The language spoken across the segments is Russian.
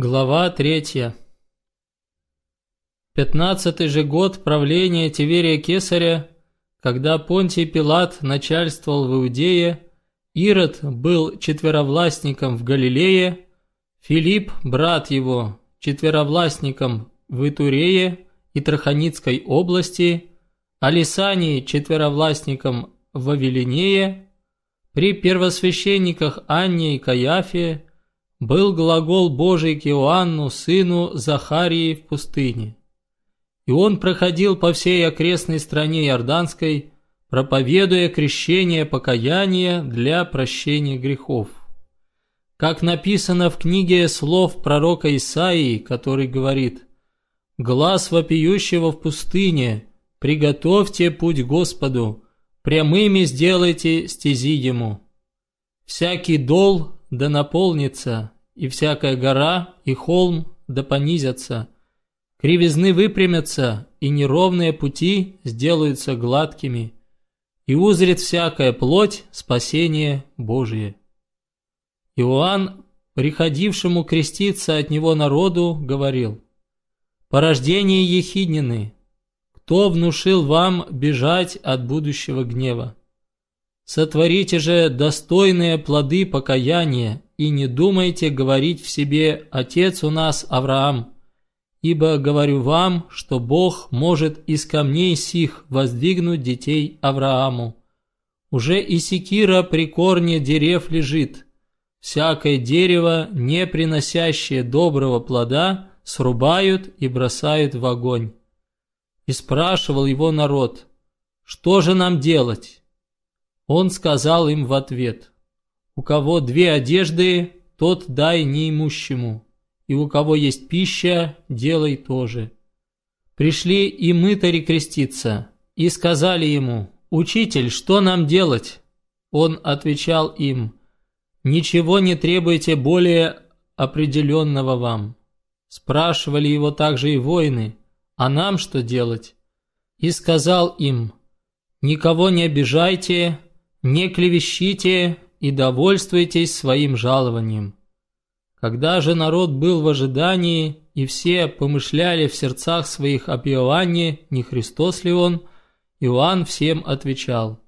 Глава третья. Пятнадцатый же год правления Тиверия Кесаря, когда Понтий Пилат начальствовал в Иудее, Ирод был четверовластником в Галилее, Филипп, брат его, четверовластником в Итурее и Траханицкой области, Алисаний четверовластником в Вавилинее, при первосвященниках Анне и Каяфе был глагол Божий к Иоанну, сыну Захарии в пустыне. И он проходил по всей окрестной стране Иорданской, проповедуя крещение покаяния для прощения грехов. Как написано в книге слов пророка Исаии, который говорит «Глаз вопиющего в пустыне, приготовьте путь Господу, прямыми сделайте стези Ему». Всякий дол да наполнится, и всякая гора и холм да понизятся. Кривизны выпрямятся, и неровные пути сделаются гладкими, и узрит всякая плоть спасение Божие. Иоанн, приходившему креститься от него народу, говорил, «Порождение Ехиднины, кто внушил вам бежать от будущего гнева? Сотворите же достойные плоды покаяния, и не думайте говорить в себе «Отец у нас Авраам», ибо говорю вам, что Бог может из камней сих воздвигнуть детей Аврааму. Уже и секира при корне дерев лежит. Всякое дерево, не приносящее доброго плода, срубают и бросают в огонь. И спрашивал его народ, что же нам делать? Он сказал им в ответ, «У кого две одежды, тот дай неимущему, и у кого есть пища, делай тоже». Пришли и мытари креститься, и сказали ему, «Учитель, что нам делать?» Он отвечал им, «Ничего не требуйте более определенного вам». Спрашивали его также и воины, «А нам что делать?» И сказал им, «Никого не обижайте, не клевещите и довольствуйтесь своим жалованием. Когда же народ был в ожидании, и все помышляли в сердцах своих об Иоанне, не Христос ли он, Иоанн всем отвечал,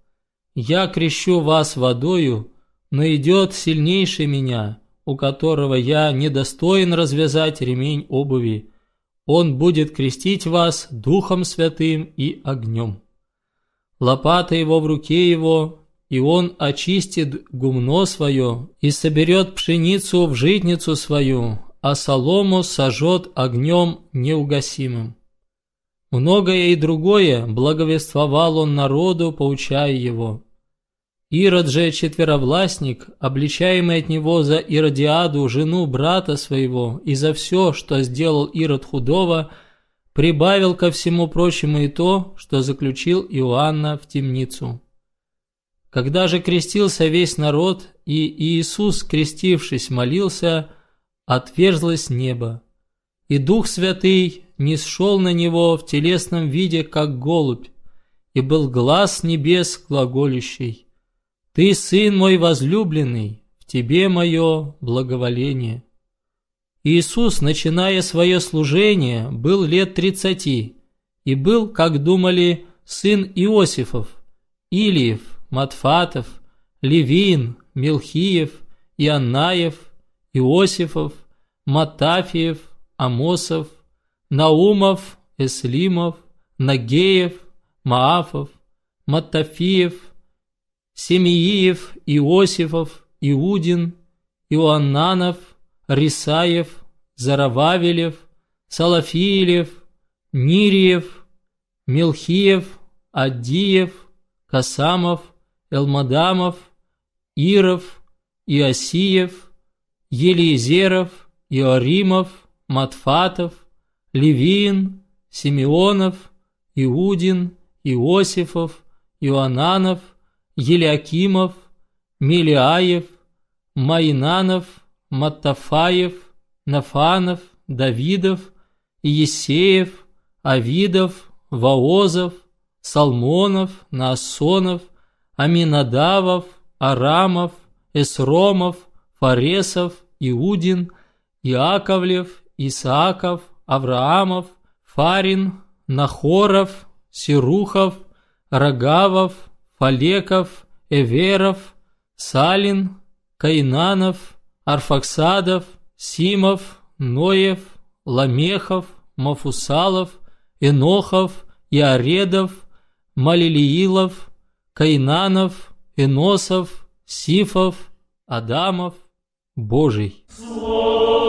«Я крещу вас водою, но идет сильнейший меня, у которого я недостоин развязать ремень обуви. Он будет крестить вас Духом Святым и огнем». Лопата его в руке его, и он очистит гумно свое и соберет пшеницу в житницу свою, а солому сожжет огнем неугасимым. Многое и другое благовествовал он народу, поучая его. Ирод же четверовластник, обличаемый от него за Иродиаду, жену брата своего, и за все, что сделал Ирод худого, прибавил ко всему прочему и то, что заключил Иоанна в темницу. Когда же крестился весь народ, и Иисус, крестившись, молился, отверзлось небо, и Дух Святый не сшел на него в телесном виде, как голубь, и был глаз небес глаголющий. «Ты, Сын мой возлюбленный, в Тебе мое благоволение». Иисус, начиная свое служение, был лет тридцати, и был, как думали, сын Иосифов, Илиев, Матфатов, Левин, Мелхиев, Иоаннаев, Иосифов, Матафиев, Амосов, Наумов, Эслимов, Нагеев, Маафов, Матафиев, Семииев, Иосифов, Иудин, Иоаннанов, Рисаев, Зарававелев, Салафиелев, Нириев, Мелхиев, Адиев, Касамов, Элмадамов, Иров, Иосиев, Елизеров, Иоримов, Матфатов, Левин, Симеонов, Иудин, Иосифов, Иоаннанов, Елиакимов, Мелиаев, Майнанов, Маттафаев, Нафанов, Давидов, Иесеев, Авидов, Ваозов, Салмонов, Наасонов, Аминадавов, Арамов, Эсромов, Фаресов, Иудин, Иаковлев, Исааков, Авраамов, Фарин, Нахоров, Сирухов, Рогавов, Фалеков, Эверов, Салин, Каинанов, Арфаксадов, Симов, Ноев, Ламехов, Мафусалов, Энохов, Иаредов, Малилиилов, Каинанов, Эносов, Сифов, Адамов, Божий. Слово